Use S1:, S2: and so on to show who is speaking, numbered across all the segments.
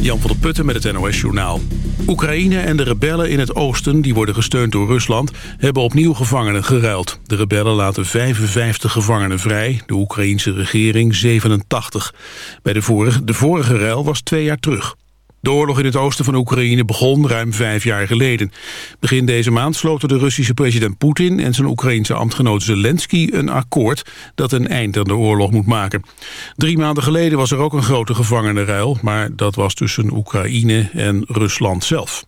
S1: Jan van der Putten met het NOS-journaal. Oekraïne en de rebellen in het oosten, die worden gesteund door Rusland... hebben opnieuw gevangenen geruild. De rebellen laten 55 gevangenen vrij, de Oekraïense regering 87. Bij de vorige, de vorige ruil was twee jaar terug. De oorlog in het oosten van Oekraïne begon ruim vijf jaar geleden. Begin deze maand sloten de Russische president Poetin... en zijn Oekraïense ambtgenoot Zelensky een akkoord... dat een eind aan de oorlog moet maken. Drie maanden geleden was er ook een grote gevangenenruil... maar dat was tussen Oekraïne en Rusland zelf.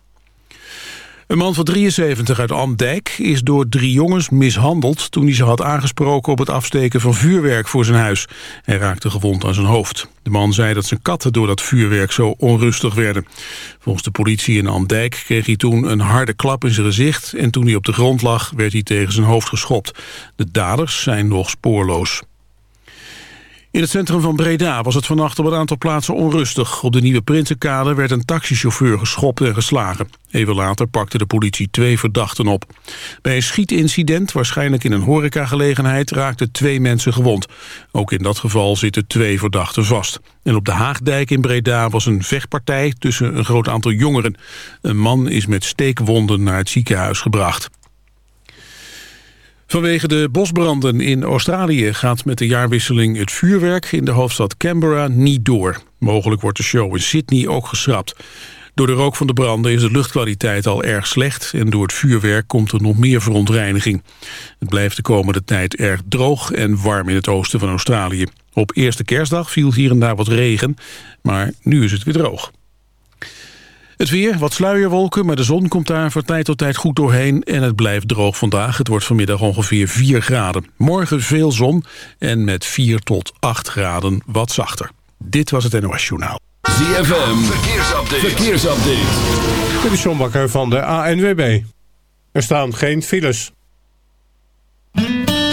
S1: Een man van 73 uit Amdijk is door drie jongens mishandeld... toen hij ze had aangesproken op het afsteken van vuurwerk voor zijn huis. Hij raakte gewond aan zijn hoofd. De man zei dat zijn katten door dat vuurwerk zo onrustig werden. Volgens de politie in Amdijk kreeg hij toen een harde klap in zijn gezicht... en toen hij op de grond lag werd hij tegen zijn hoofd geschopt. De daders zijn nog spoorloos. In het centrum van Breda was het vannacht op een aantal plaatsen onrustig. Op de Nieuwe Prinsenkade werd een taxichauffeur geschopt en geslagen. Even later pakte de politie twee verdachten op. Bij een schietincident, waarschijnlijk in een horecagelegenheid, raakten twee mensen gewond. Ook in dat geval zitten twee verdachten vast. En op de Haagdijk in Breda was een vechtpartij tussen een groot aantal jongeren. Een man is met steekwonden naar het ziekenhuis gebracht. Vanwege de bosbranden in Australië gaat met de jaarwisseling het vuurwerk in de hoofdstad Canberra niet door. Mogelijk wordt de show in Sydney ook geschrapt. Door de rook van de branden is de luchtkwaliteit al erg slecht... en door het vuurwerk komt er nog meer verontreiniging. Het blijft de komende tijd erg droog en warm in het oosten van Australië. Op eerste kerstdag viel hier en daar wat regen, maar nu is het weer droog. Het weer, wat sluierwolken, maar de zon komt daar van tijd tot tijd goed doorheen... en het blijft droog vandaag. Het wordt vanmiddag ongeveer 4 graden. Morgen veel zon en met 4 tot 8 graden wat zachter. Dit was het NOS Journaal.
S2: ZFM, verkeersupdate. verkeersupdate.
S3: Dit is John Bakker van de ANWB. Er staan geen files.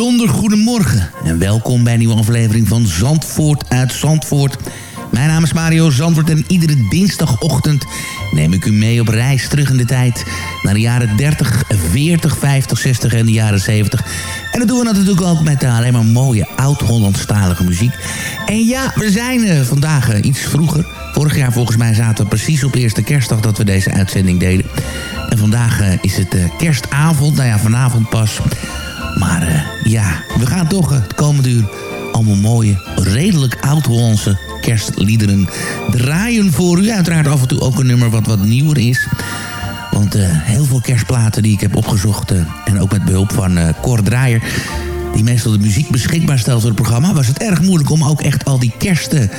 S4: Bijzonder goedemorgen en welkom bij een nieuwe aflevering van Zandvoort uit Zandvoort. Mijn naam is Mario Zandvoort en iedere dinsdagochtend neem ik u mee op reis terug in de tijd... naar de jaren 30, 40, 50, 60 en de jaren 70. En dat doen we natuurlijk ook met alleen maar mooie oud-Hollandstalige muziek. En ja, we zijn eh, vandaag eh, iets vroeger. Vorig jaar volgens mij zaten we precies op eerste kerstdag dat we deze uitzending deden. En vandaag eh, is het kerstavond, nou ja, vanavond pas... Maar eh, ja, we gaan toch eh, het komende uur allemaal mooie, redelijk oud-Hollandse kerstliederen draaien voor u. Uiteraard af en toe ook een nummer wat wat nieuwer is. Want eh, heel veel kerstplaten die ik heb opgezocht... en ook met behulp van eh Cor Draaier... die meestal de muziek beschikbaar stelt voor het programma... was het erg moeilijk om ook echt al die kersten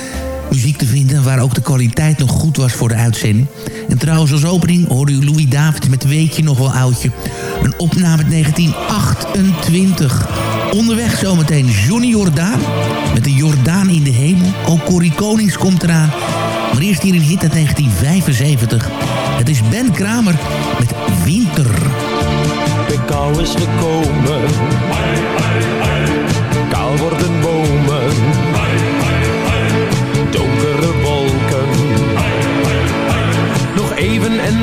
S4: muziek te vinden... waar ook de kwaliteit nog goed was voor de uitzending. En trouwens als opening hoorde u Louis David met Weet je nog wel oudje. Een opname uit 1928. Onderweg zometeen Johnny Jordaan met de Jordaan in de hemel. Ook Corrie Konings komt eraan. Maar eerst hier een hit uit 1975. Het is Ben Kramer met Winter.
S5: De kou is gekomen. Kaal worden bomen.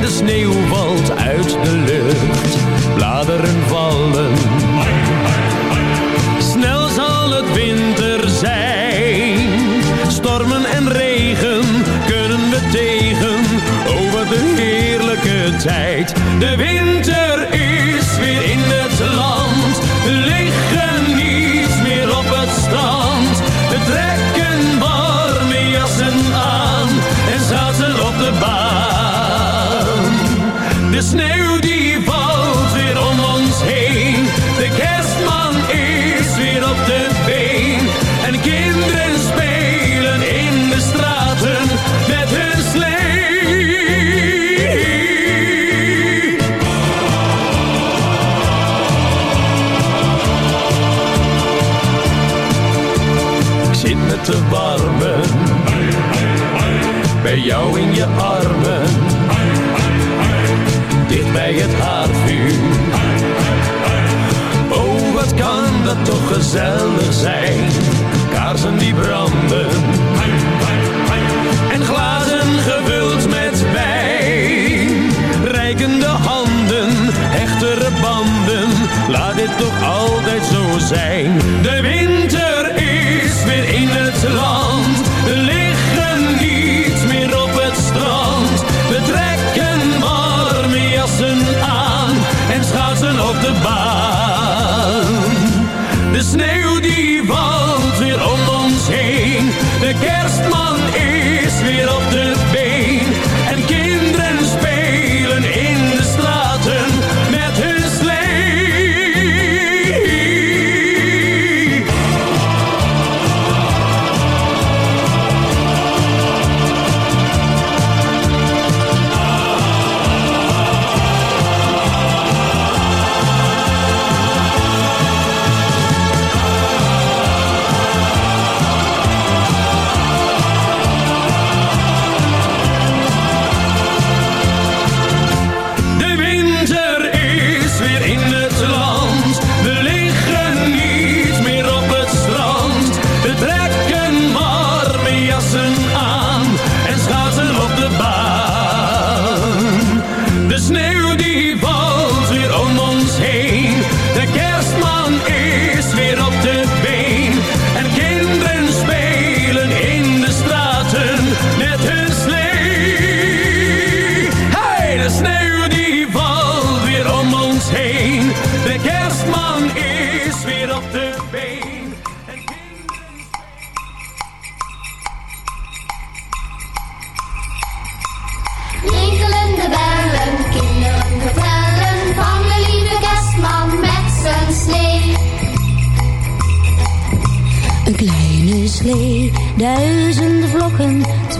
S5: De sneeuw valt uit de lucht. Bladeren vallen. Snel zal het winter zijn. Stormen en regen kunnen we tegen. Over de heerlijke tijd. De winter armen dicht bij het haardvuur. Oh, wat kan dat toch gezellig zijn? Kaarsen die branden en glazen gevuld met wijn. Rijkende handen, hechtere banden, laat dit toch altijd zo zijn. De winter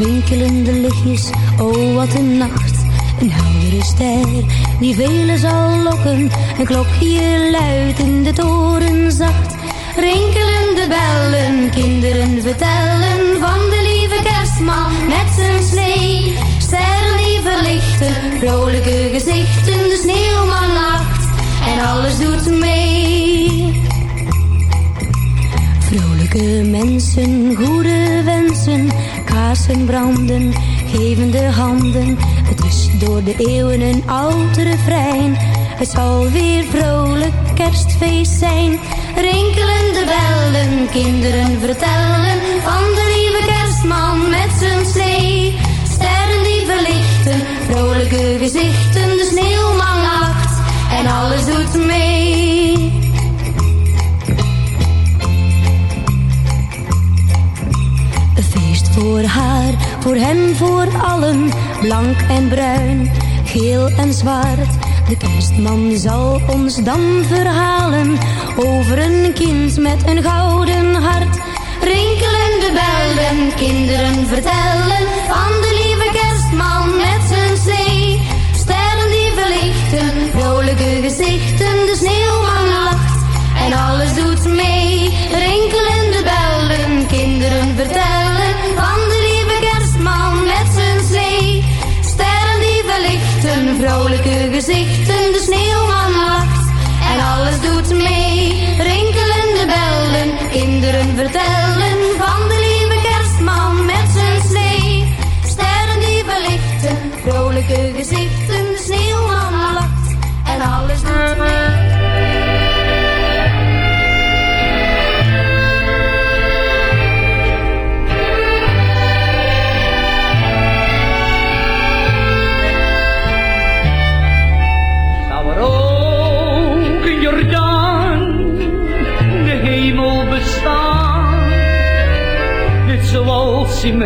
S6: twinkelende lichtjes, oh wat een nacht. Een heldere ster, die velen zal lokken, een klokje luidt in de toren zacht.
S7: Rinkelende bellen, kinderen vertellen van de lieve kerstman met zijn slee. Sterren die verlichten, vrolijke gezichten, de sneeuwman lacht en alles doet mee.
S6: Vrolijke mensen, goede wensen, kaarsen branden, gevende handen. Het is door de eeuwen een oud refrein. Het zal weer vrolijk kerstfeest zijn.
S7: Rinkelende bellen, kinderen vertellen van de lieve kerstman met zijn slee. Sterren die verlichten, vrolijke gezichten, de sneeuwman lacht en alles doet mee.
S6: Voor haar, voor hem, voor allen. Blank en bruin, geel en zwart. De kerstman zal ons dan verhalen over een kind met een gouden hart.
S7: Rinkelende bellen, kinderen vertellen van de lieve kerstman met zijn slee. Sterren die verlichten, vrolijke gezichten, de sneeuwman lacht en alles doet mee. Rinkelende bellen, kinderen vertellen vrolijke gezichten, de sneeuwman lacht
S8: alles doet mee. Rinkelende bellen, kinderen vertellen van de lieve kerstman met zijn slee. Sterren die verlichten, vrolijke gezichten, de sneeuwman lacht en alles doet mee.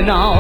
S7: Zoals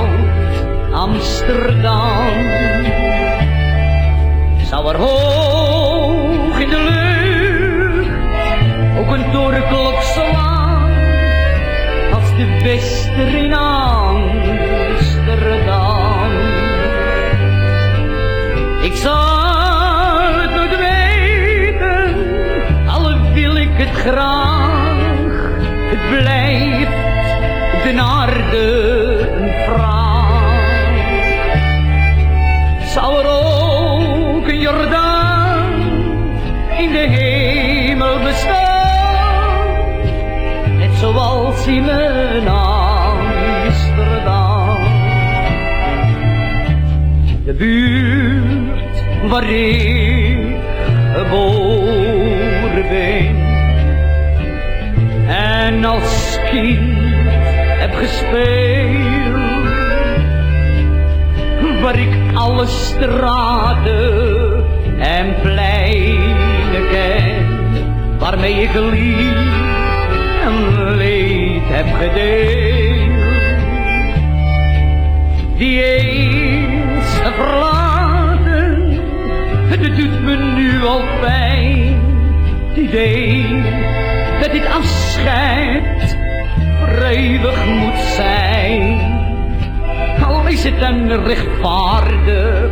S7: is het dan rechtvaardig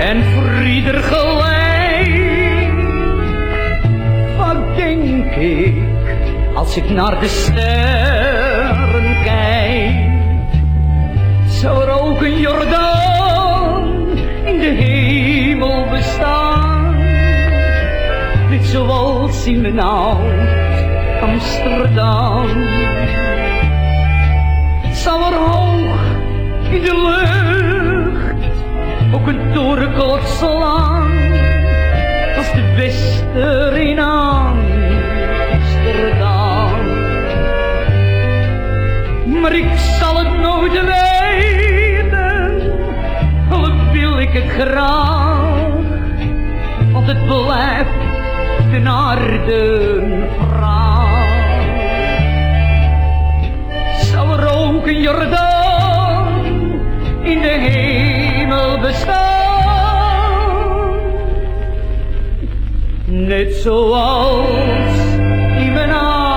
S7: en voor gelijk. Wat denk ik als ik naar de sterren kijk? zou er ook een Jordaan in de hemel bestaan. Net zoals in mijn oud Amsterdam. In de lucht ook een torenklok slaan. Als de Wester in Amsterdam. Maar ik zal het nooit weten, al wil ik het graag, want het blijft de aarde vraag. Zou er ook een Jordaan hemel bestaan? Net zoals mijn Amsterdam.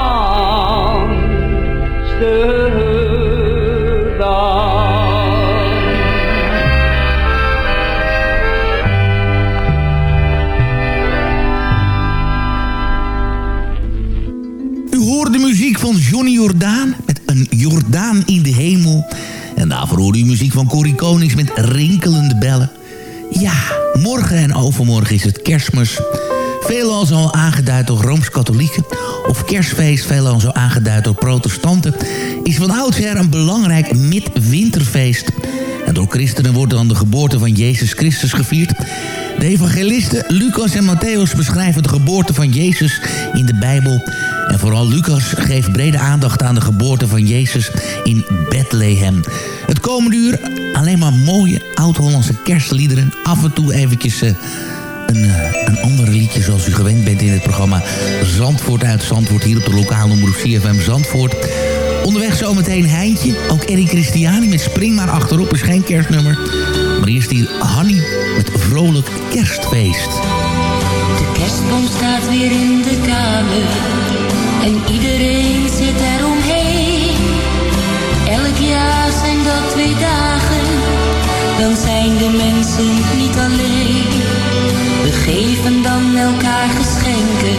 S4: U hoort de muziek van Johnny Jordaan met een Jordaan in de hemel. Daarvoor muziek van Corrie Konings met rinkelende bellen. Ja, morgen en overmorgen is het kerstmis. Veelal zo aangeduid door Rooms-Katholieken. Of kerstfeest, veelal zo aangeduid door protestanten. Is van oudsher een belangrijk midwinterfeest. En door christenen wordt dan de geboorte van Jezus Christus gevierd. De evangelisten Lucas en Matthäus beschrijven de geboorte van Jezus in de Bijbel. En vooral Lucas geeft brede aandacht aan de geboorte van Jezus in Bethlehem. Het komende uur alleen maar mooie oud-Hollandse kerstliederen. Af en toe eventjes eh, een, eh, een ander liedje zoals u gewend bent in het programma Zandvoort uit Zandvoort. Hier op de lokale omroep CFM Zandvoort. Onderweg zometeen Heintje. Ook Eddie Christiani met Spring maar achterop is geen kerstnummer. Maar eerst hier Hanny met Vrolijk Kerstfeest.
S6: De kerstboom staat weer in de kamer en iedereen zit eromheen. Elk jaar zijn dat twee dagen, dan zijn de mensen niet alleen. We geven dan elkaar geschenken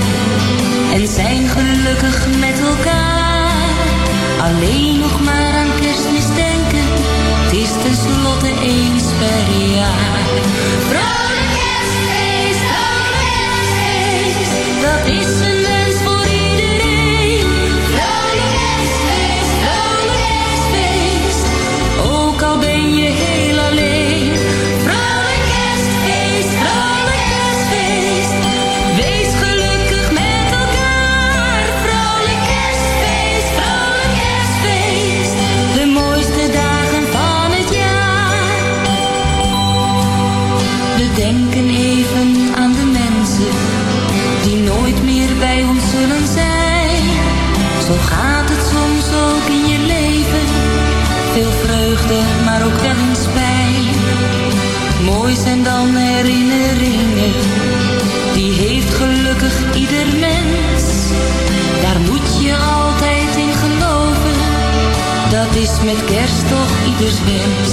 S6: en zijn gelukkig met elkaar. Alleen nog maar aan kerstmis denken, het is tenslotte eens per jaar. Vrolijk kerstfeest, vrolijk kerstfeest, dat is bij zijn dan herinneringen. Die heeft gelukkig ieder mens. Daar moet je altijd in geloven. Dat is met kerst toch ieders wens.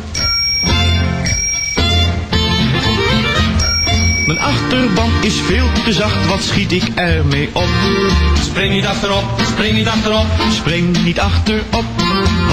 S9: Mijn achterband is veel te zacht, wat schiet ik ermee op? Spring niet achterop, spring niet achterop, spring niet achterop.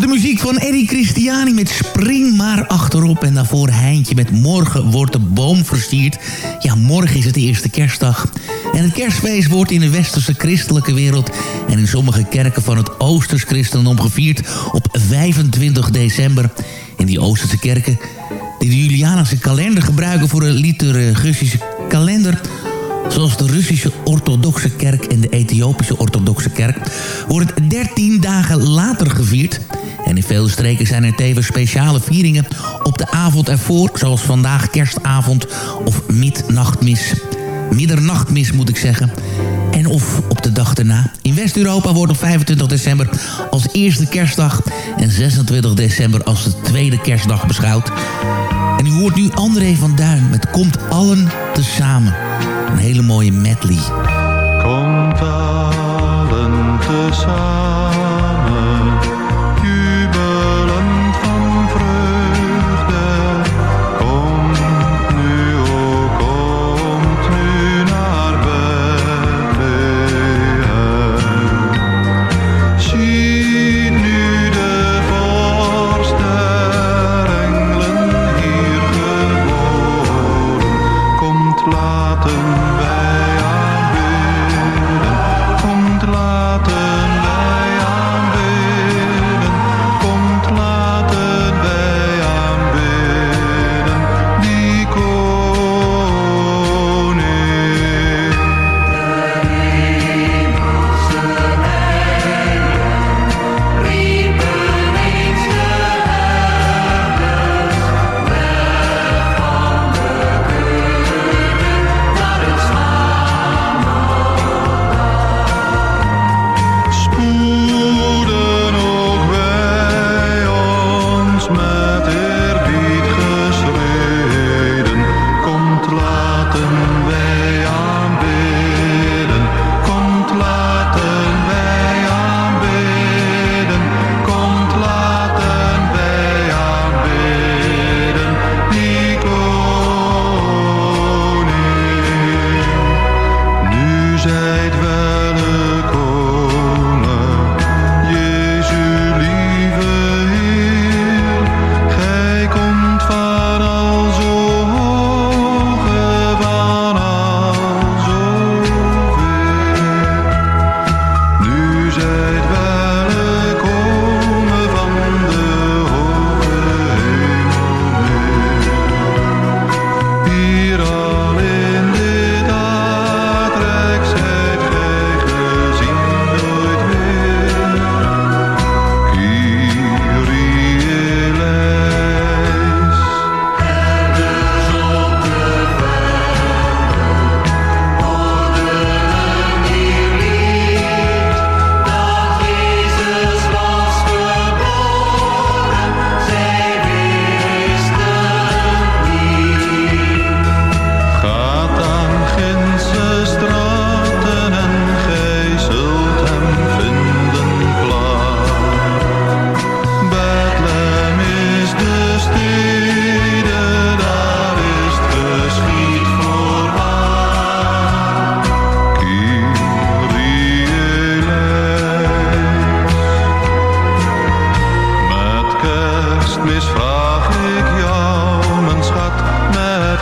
S4: De muziek van Eddie Christiani met Spring maar achterop. En daarvoor Heintje met Morgen wordt de boom versierd. Ja, morgen is het de eerste kerstdag. En het kerstfeest wordt in de westerse christelijke wereld... en in sommige kerken van het oosters christendom gevierd op 25 december. In die oosterse kerken die de Julianische kalender gebruiken voor een liturgische kalender... Zoals de Russische orthodoxe kerk en de Ethiopische orthodoxe kerk... wordt het 13 dagen later gevierd. En in veel streken zijn er tevens speciale vieringen op de avond ervoor... zoals vandaag kerstavond of midnachtmis. Middernachtmis moet ik zeggen. En of op de dag daarna. In West-Europa wordt op 25 december als eerste kerstdag... en 26 december als de tweede kerstdag beschouwd. En u hoort nu André van Duin met Komt allen tezamen. Een hele mooie medley.
S10: Komt allen tezamen,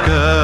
S11: good.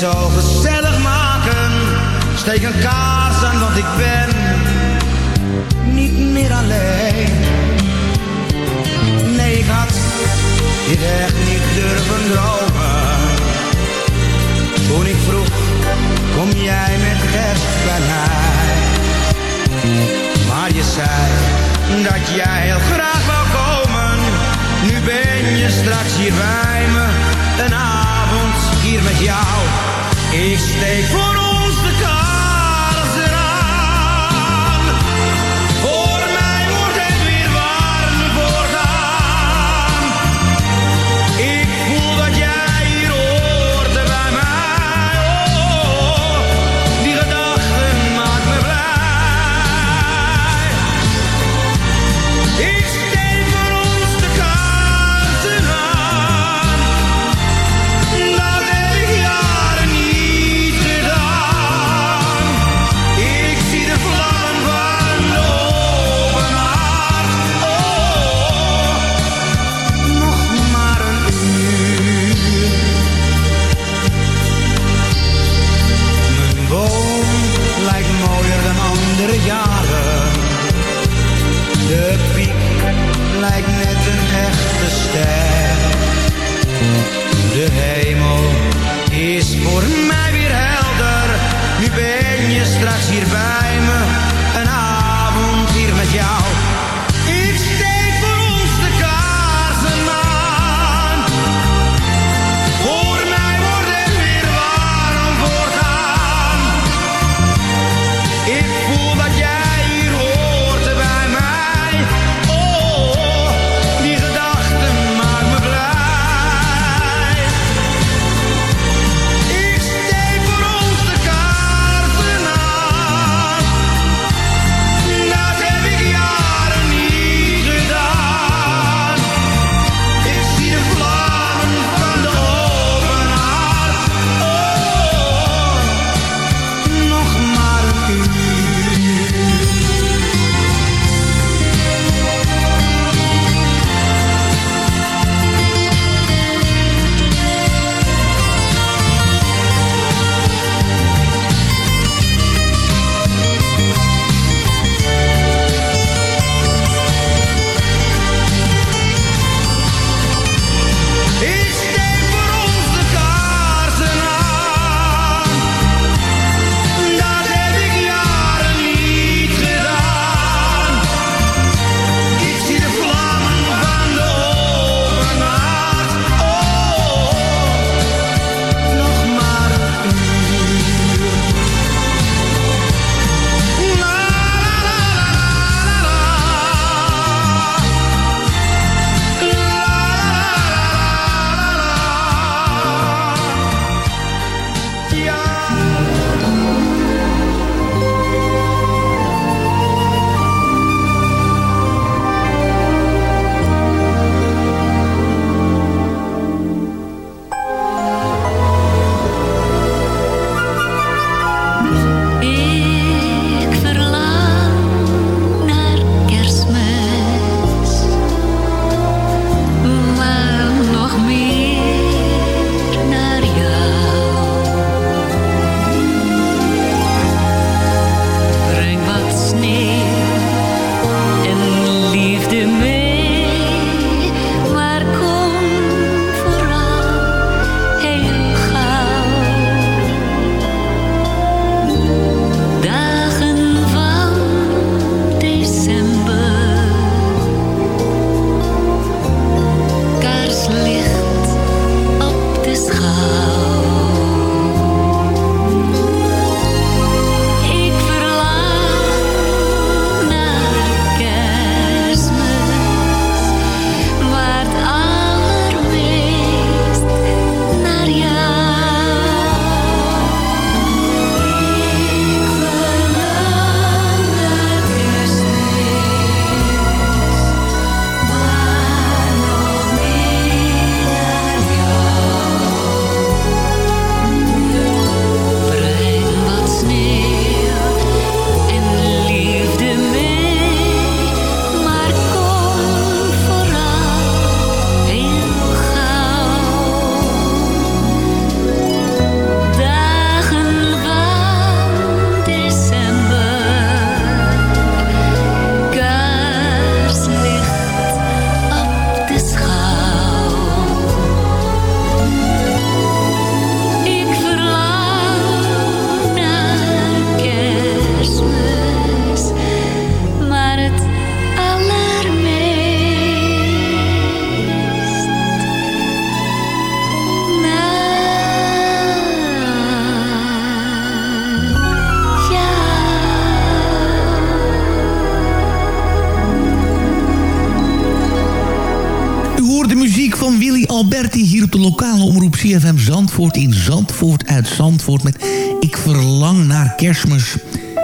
S12: Zo gezellig maken. Steek een kaars aan, want ik ben niet meer alleen. Nee, ik had dit echt niet durven dromen. Toen ik vroeg, kom jij met kerst bij mij? Maar je zei dat jij heel graag wou komen. Nu ben je straks hier bij me, een hier met jou. Ik steek voor
S4: Zandvoort in Zandvoort uit Zandvoort met Ik verlang naar kerstmis.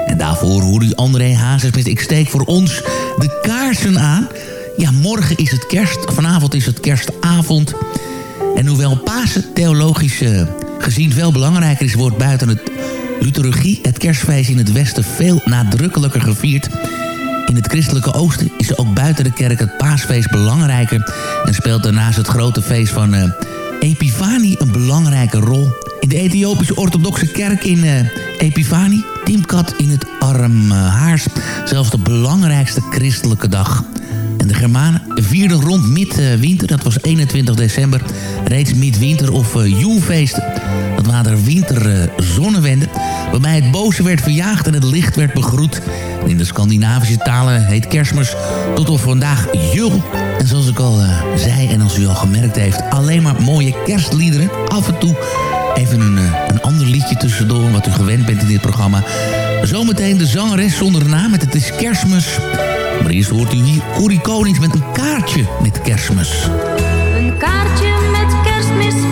S4: En daarvoor hoorde u André Hazes met Ik steek voor ons de kaarsen aan. Ja, morgen is het kerst, vanavond is het kerstavond. En hoewel Pasen theologisch eh, gezien veel belangrijker is... wordt buiten het liturgie het kerstfeest in het Westen veel nadrukkelijker gevierd... In het christelijke oosten is ook buiten de kerk het paasfeest belangrijker... en speelt daarnaast het grote feest van eh, Epifanie een belangrijke rol. In de Ethiopische orthodoxe kerk in eh, Epifanie... Timkat in het Armhaars zelfs de belangrijkste christelijke dag... En de Germanen vierden rond midwinter, dat was 21 december, reeds midwinter of uh, joelfeest. Dat waren winterzonnewenden, waarbij het boze werd verjaagd en het licht werd begroet. In de Scandinavische talen heet kerstmis tot op vandaag jul. En zoals ik al uh, zei en als u al gemerkt heeft, alleen maar mooie kerstliederen. Af en toe even een, uh, een ander liedje tussendoor, wat u gewend bent in dit programma. Zometeen de zangeres zonder naam met Het is kerstmis... Maar eerst hoort u hier Corrie Konings met een kaartje met kerstmis.
S6: Een kaartje met kerstmis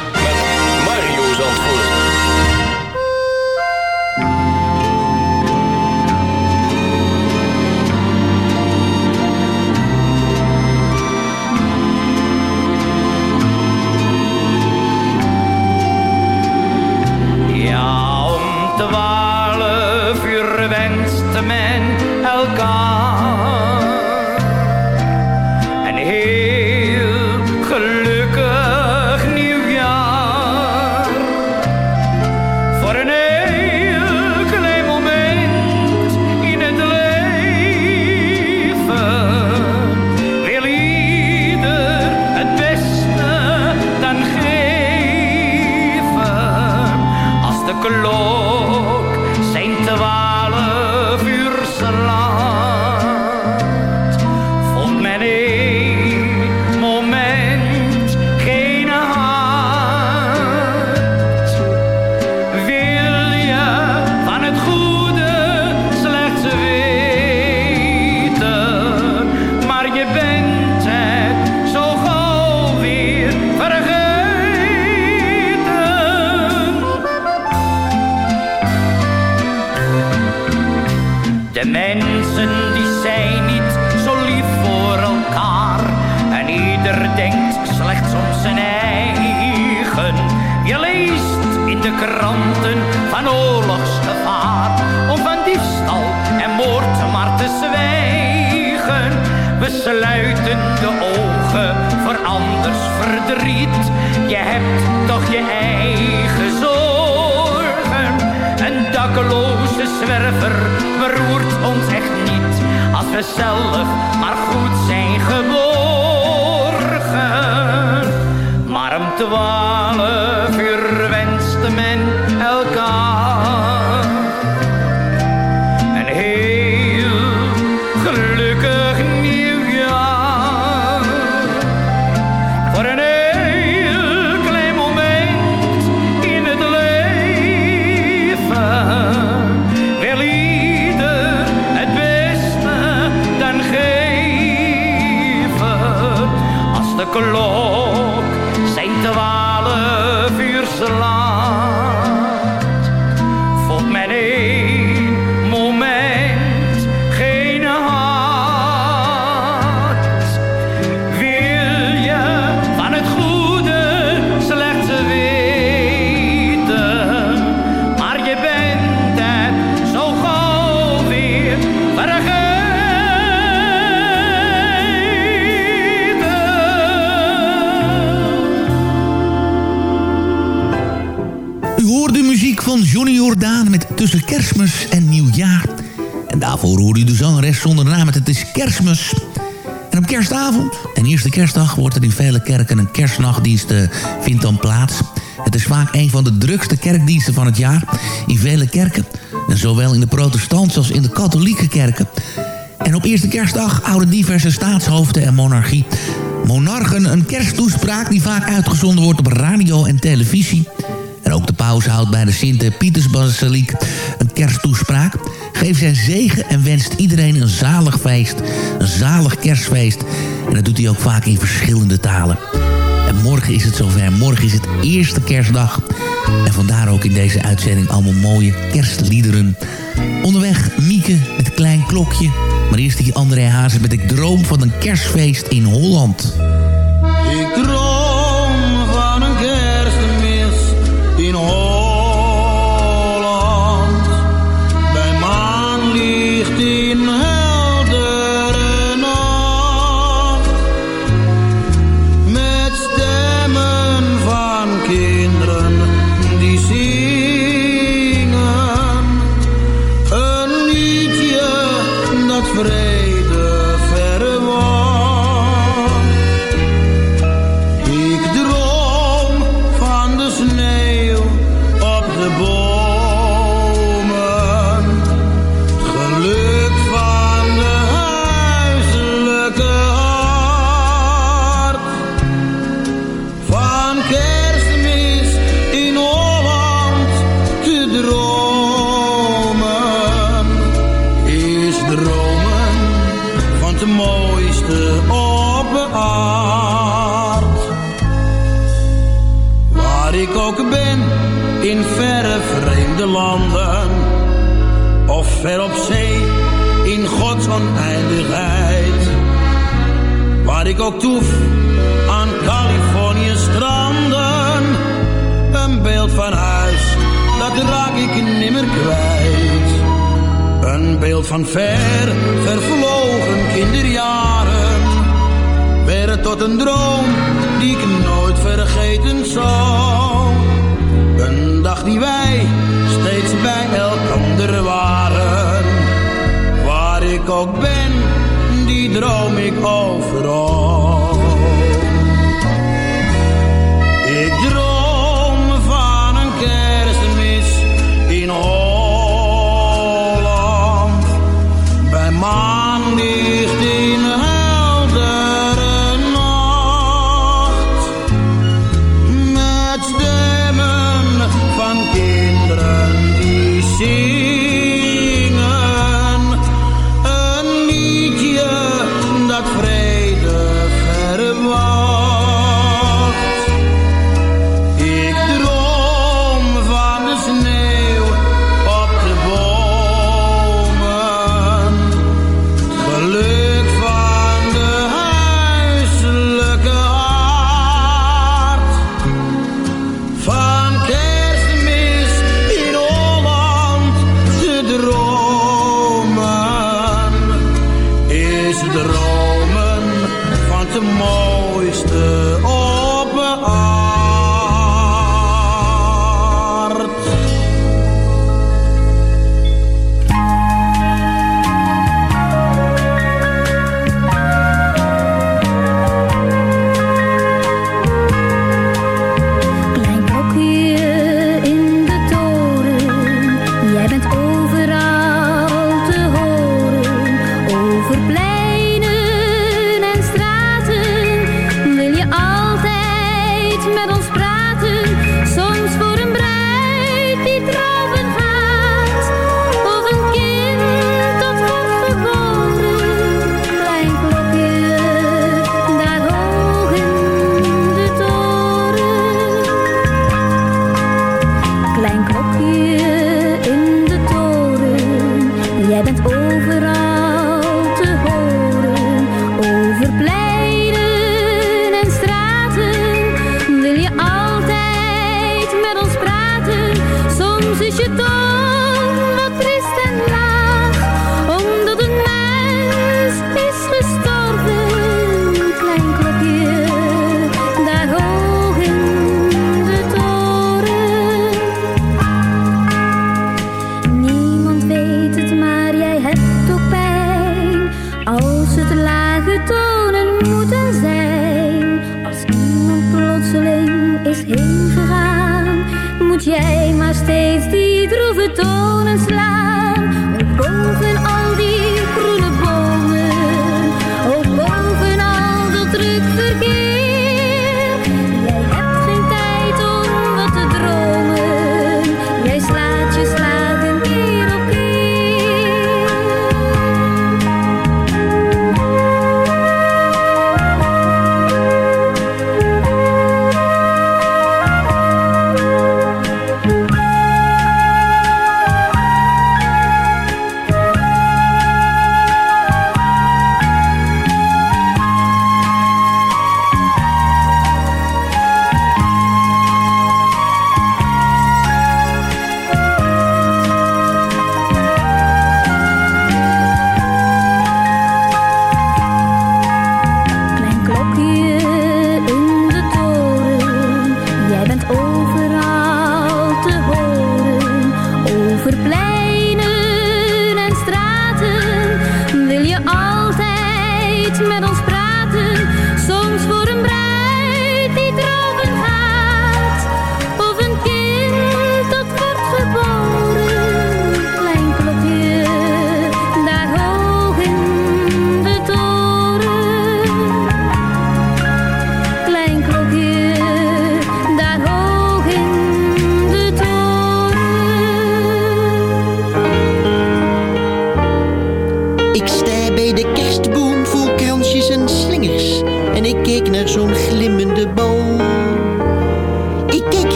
S13: klok. Zijn twaalf uur slaat,
S14: Met Tussen Kerstmis en Nieuwjaar. En daarvoor hoorde u de zangeres zonder naam Het is Kerstmis. En op kerstavond, en eerste kerstdag, wordt er in vele kerken een kerstnachtdienst eh, vindt dan plaats. Het is vaak een van de drukste kerkdiensten van het jaar in vele kerken. En zowel in de protestantse als in de katholieke kerken. En op eerste kerstdag houden diverse staatshoofden en monarchie monarchen een kersttoespraak die vaak uitgezonden wordt op radio en televisie. Ook de paus houdt bij de Sint-Pietersbasiliek een kersttoespraak. Geeft zijn zegen en wenst iedereen een zalig feest. Een zalig kerstfeest. En dat doet hij ook vaak in verschillende talen. En morgen is het zover. Morgen is het eerste kerstdag. En vandaar ook in deze uitzending allemaal mooie kerstliederen. Onderweg Mieke met Klein Klokje. Maar eerst die André Hazes met Ik droom van een kerstfeest in Holland.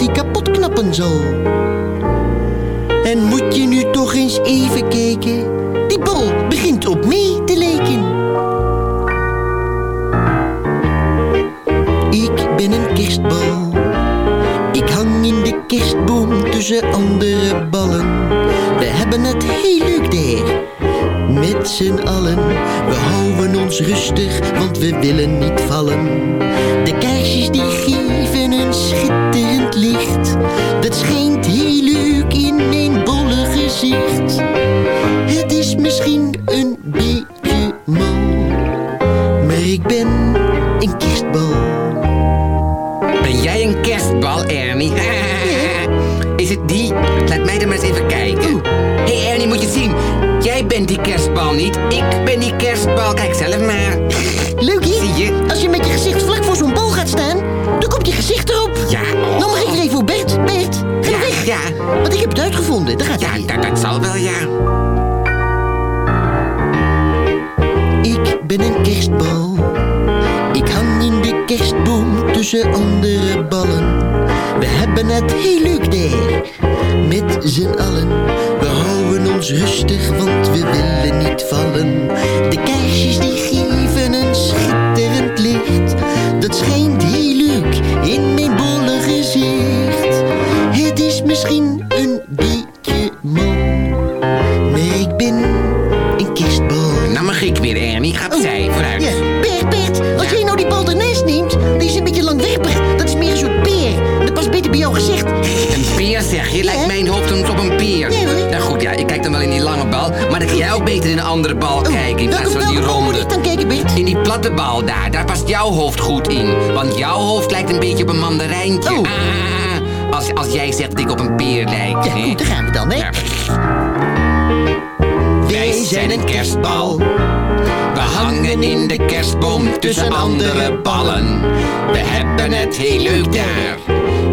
S15: Die
S16: kapot knappen zal. En moet je nu toch eens even kijken? Die bal begint op mij te lijken. Ik ben een kerstbal. Ik hang in de kerstboom tussen andere ballen. We hebben het heel leuk daar. Met z'n allen. We houden ons rustig, want we willen niet vallen. De kaarsjes die geven een schitterend licht. Dat schijnt heel tussen andere ballen. We hebben het heel leuk daar. Met z'n allen. We houden ons rustig, want we willen niet vallen. Peer
S17: zeg je? Lijkt mijn hoofd soms op een peer. Nou goed, ja, ik kijk dan wel in die lange bal. Maar dan kan jij ook beter in een andere bal kijken. In plaats van die ronde.
S16: dan kijken, Bert?
S17: In die platte bal daar, daar past jouw hoofd goed in. Want jouw hoofd lijkt een beetje op een mandarijntje.
S16: Oh.
S17: Ah, als, als jij zegt dat ik op een peer lijk.
S16: Ja,
S17: hè?
S16: goed, daar gaan we dan, hè?
S17: Wij zijn een kerstbal. We hangen in de kerstboom tussen andere ballen. We hebben het heel leuk daar.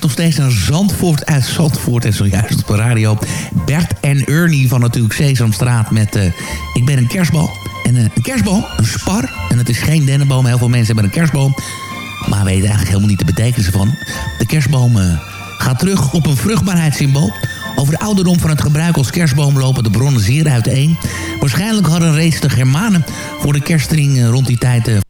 S4: Luistert nog steeds naar Zandvoort uit Zandvoort. En zojuist op de radio Bert en Ernie van natuurlijk Sesamstraat met eh, Ik ben een kerstbal. En eh, een kerstboom, een spar. En het is geen dennenboom. Heel veel mensen hebben een kerstboom. Maar weten eigenlijk helemaal niet de betekenis ervan. De kerstboom eh, gaat terug op een vruchtbaarheidssymbool. Over de ouderdom van het gebruik als kerstboom lopen de bronnen zeer uiteen. Waarschijnlijk hadden reeds de Germanen voor de kerstring rond die tijd...